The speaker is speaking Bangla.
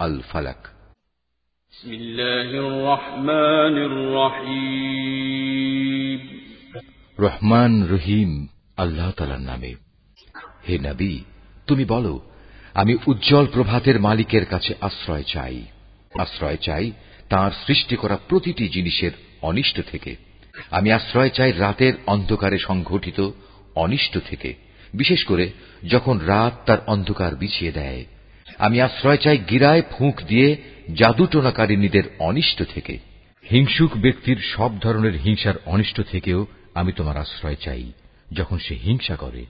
আল ফালাক রহমান রহিম। আল্লাহ তালার নামে। হে নবী তুমি বলো আমি উজ্জ্বল প্রভাতের মালিকের কাছে আশ্রয় চাই। আশ্রয় চাই তার সৃষ্টি করা প্রতিটি জিনিসের অনিষ্ট থেকে। আমি আশ্রয় চাই রাতের অন্ধকারে সংঘটিত অনিষ্ট থেকে। বিশেষ করে যখন রাত তার অন্ধকার বিছিয়ে দেয় আমি আশ্রয় চাই গিরায় ফুঁক দিয়ে জাদুটোনাকারিনীদের অনিষ্ট থেকে। হিংসুক ব্যক্তির সব ধরনের হিংসার অনিষ্ট থেকেও আমি তোমার আশ্রয় চাই, যখন সে হিংসা করে।